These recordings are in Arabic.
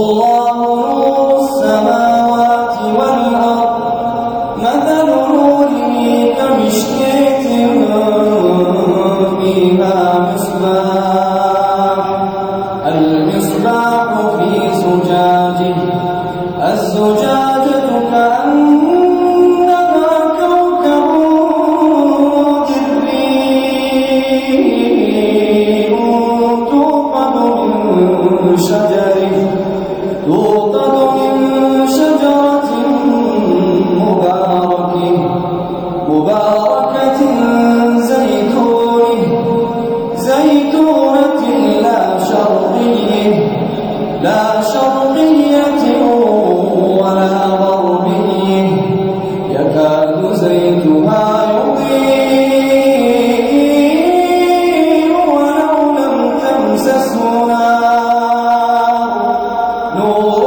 Oh. مباركة مباركة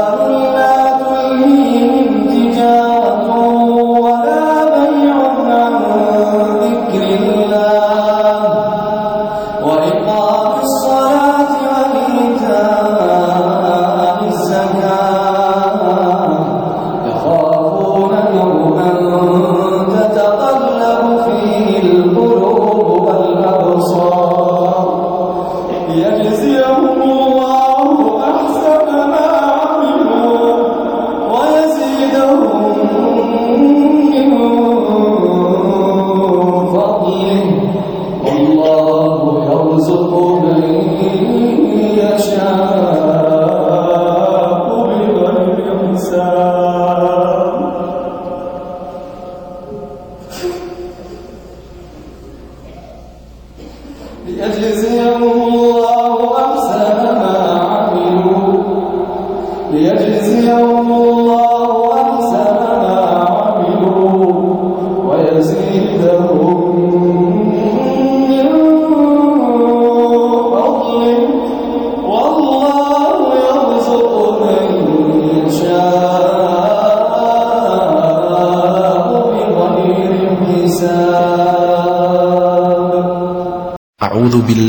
Oh. جزاهم الله أعوذ بالله